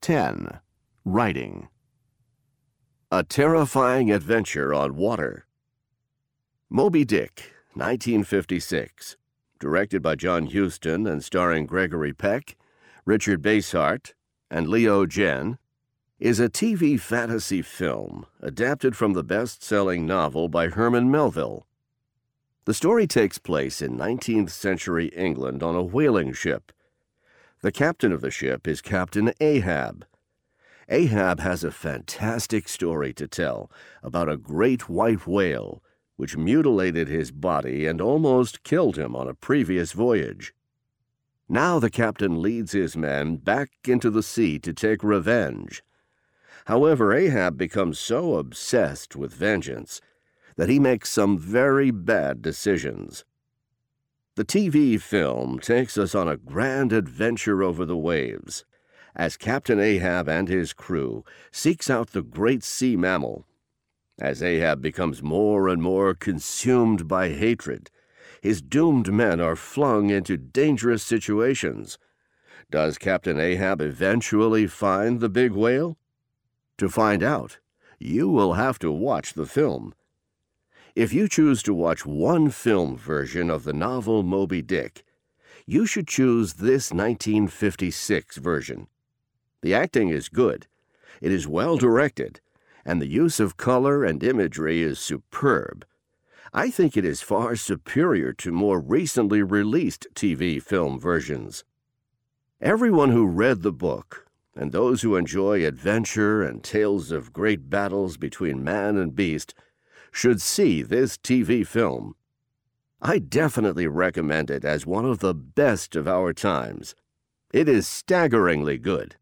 10. Writing. A terrifying adventure on water. Moby Dick, 1956. Directed by John Huston and starring Gregory Peck, Richard Basehart, and Leo Genn, is a TV fantasy film adapted from the best selling novel by Herman Melville. The story takes place in 19th century England on a whaling ship. The captain of the ship is Captain Ahab. Ahab has a fantastic story to tell about a great white whale which mutilated his body and almost killed him on a previous voyage. Now the captain leads his men back into the sea to take revenge. However, Ahab becomes so obsessed with vengeance that he makes some very bad decisions. The TV film takes us on a grand adventure over the waves as Captain Ahab and his crew seeks out the great sea mammal. As Ahab becomes more and more consumed by hatred, his doomed men are flung into dangerous situations. Does Captain Ahab eventually find the big whale? To find out, you will have to watch the film. If you choose to watch one film version of the novel Moby Dick, you should choose this 1956 version. The acting is good, it is well directed, and the use of color and imagery is superb. I think it is far superior to more recently released TV film versions. Everyone who read the book, and those who enjoy adventure and tales of great battles between man and beast, should see this TV film. I definitely recommend it as one of the best of our times. It is staggeringly good.